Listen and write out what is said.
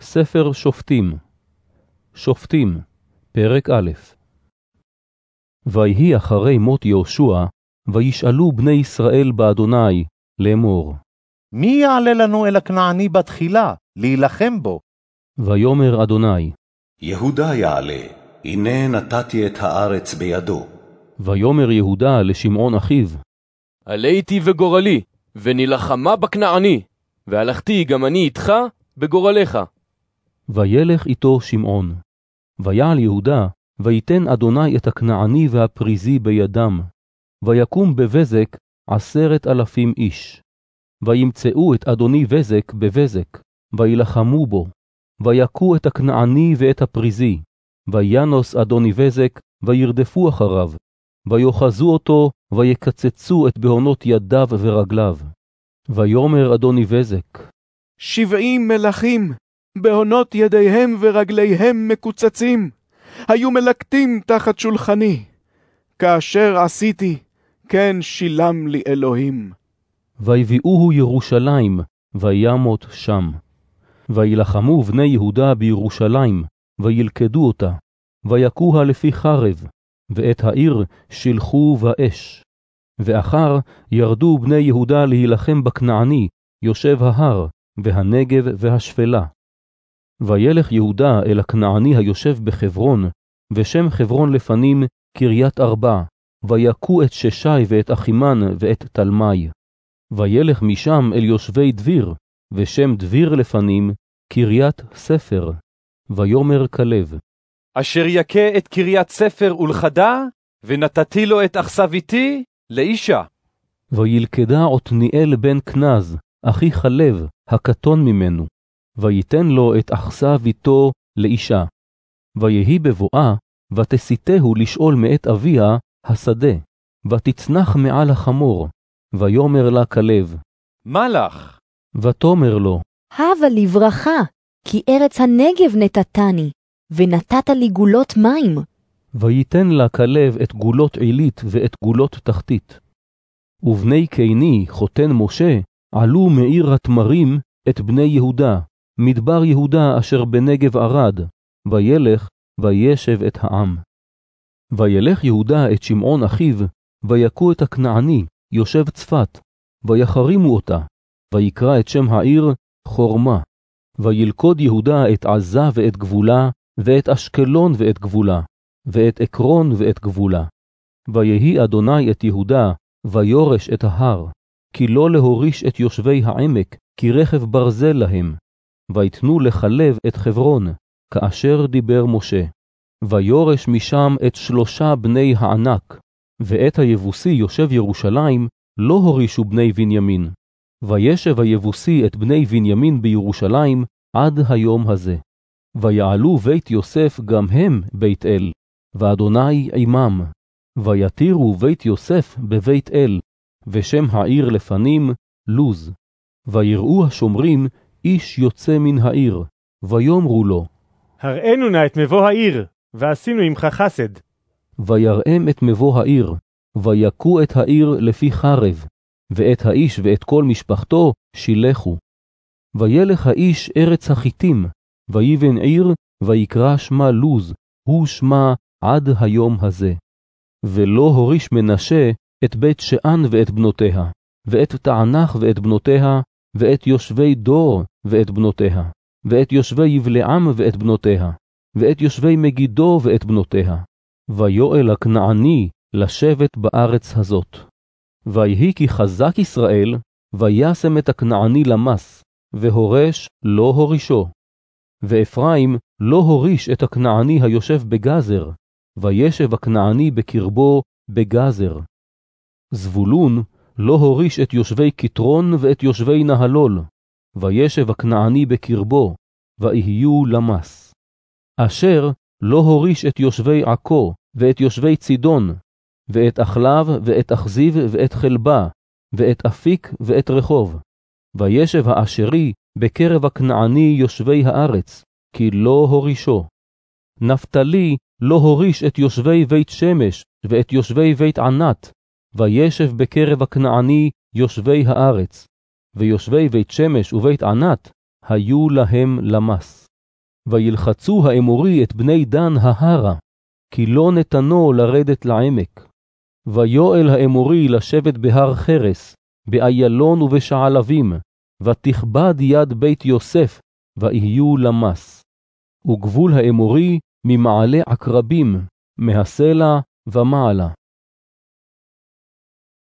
ספר שופטים שופטים, פרק א' ויהי אחרי מות יהושע, וישאלו בני ישראל באדוני, לאמור. מי יעלה לנו אל הכנעני בתחילה, להילחם בו? ויאמר אדוני, יהודה יעלה, הנה נתתי את הארץ בידו. ויאמר יהודה לשמעון אחיו, עליתי וגורלי, ונלחמה בכנעני, והלכתי גם אני איתך בגורלך. וילך איתו שמעון. ויעל יהודה, ויתן אדוני את הכנעני והפריזי בידם, ויקום בבזק עשרת אלפים איש. וימצאו את אדוני בזק בבזק, וילחמו בו, ויכו את הכנעני ואת הפריזי, וינוס אדוני בזק, וירדפו אחריו, ויאחזו אותו, ויקצצו את בהונות ידיו ורגליו. ויאמר אדוני בזק, שבעים מלכים, בהונות ידיהם ורגליהם מקוצצים, היו מלקטים תחת שולחני. כאשר עשיתי, כן שילם לי אלוהים. ויביאוהו ירושלים, וימות שם. וילחמו בני יהודה בירושלים, וילכדו אותה, ויכוה לפי חרב, ואת העיר שילחו באש. ואחר ירדו בני יהודה להילחם בכנעני, יושב ההר, והנגב והשפלה. וילך יהודה אל הכנעני היושב בחברון, ושם חברון לפנים קריית ארבע, ויכו את ששי ואת אחימן ואת תלמי. וילך משם אל יושבי דביר, ושם דביר לפנים קריית ספר. ויאמר כלב, אשר יכה את קריית ספר ולכדה, ונתתי לו את אכסביתי לאישה. וילכדה עתניאל בן כנז, אחי חלב, הקטון ממנו, ויתן לו את אכסביתו לאישה. ויהי בבואה, ותסיתהו לשאול מאת אביה השדה, ותצנח מעל החמור, ויאמר לה כלב, מה לך? ותאמר לו, הבה לברכה, כי ארץ הנגב נתתני, ונתת לי גולות מים. ויתן לה כלב את גולות עילית ואת גולות תחתית. ובני קיני, חותן משה, עלו מעיר התמרים את בני יהודה, מדבר יהודה אשר בנגב ערד, וילך וישב את העם. וילך יהודה את שמעון אחיו, ויכו את הכנעני, יושב צפת, ויחרימו אותה, ויקרא את שם העיר חורמה. וילכוד יהודה את עזה ואת גבולה, ואת אשקלון ואת גבולה, ואת עקרון ואת גבולה. ויהי אדוני את יהודה, ויורש את ההר, כי לא להוריש את יושבי העמק, כי רכב ברזל להם. ויתנו לחלב את חברון, כאשר דיבר משה. ויורש משם את שלושה בני הענק, ואת היבוסי יושב ירושלים, לא הורישו בני בנימין. וישב היבוסי את בני בנימין בירושלים עד היום הזה. ויעלו בית יוסף גם הם בית אל, ואדוני עמם. ויתירו בית יוסף בבית אל, ושם העיר לפנים לוז. ויראו השומרים איש יוצא מן העיר, ויאמרו לו, הראינו נא את מבוא העיר, ועשינו עמך חסד. ויראם את מבוא העיר, ויכו את העיר לפי חרב, ואת האיש ואת כל משפחתו שילחו. וילך האיש ארץ החיתים, ויבן עיר, ויקרא שמה לוז, הוא שמה עד היום הזה. ולא הוריש מנשה את בית שאן ואת בנותיה, ואת תענך ואת בנותיה, ואת יושבי דור ואת בנותיה, ואת יושבי יבלעם ואת בנותיה, ואת יושבי מגידו ואת בנותיה. ויואל הכנעני לשבת בארץ הזאת. ויהי כי חזק ישראל, וישם את הכנעני למס, והורש לא הורישו. ואפרים לא הוריש את הכנעני היושב בגזר, וישב הכנעני בקרבו בגזר. זבולון לא הוריש את יושבי כתרון ואת יושבי נהלול, וישב הכנעני בקרבו, ויהיו למס. אשר לא הוריש את יושבי עכו, ואת יושבי צידון, ואת אחלב, ואת אכזיב, ואת חלבה, ואת אפיק, ואת רחוב. וישב האשרי בקרב הכנעני יושבי הארץ, כי לא הורישו. נפתלי לא הוריש את יושבי בית שמש, ואת יושבי בית ענת, וישב בקרב הכנעני יושבי הארץ, ויושבי בית שמש ובית ענת היו להם למס. וילחצו האמורי את בני דן ההרה, כי לא נתנו לרדת לעמק. ויואל האמורי לשבת בהר חרס, באיילון ובשעלבים, ותכבד יד בית יוסף, ויהיו למס. וגבול האמורי ממעלה עקרבים, מהסלע ומעלה.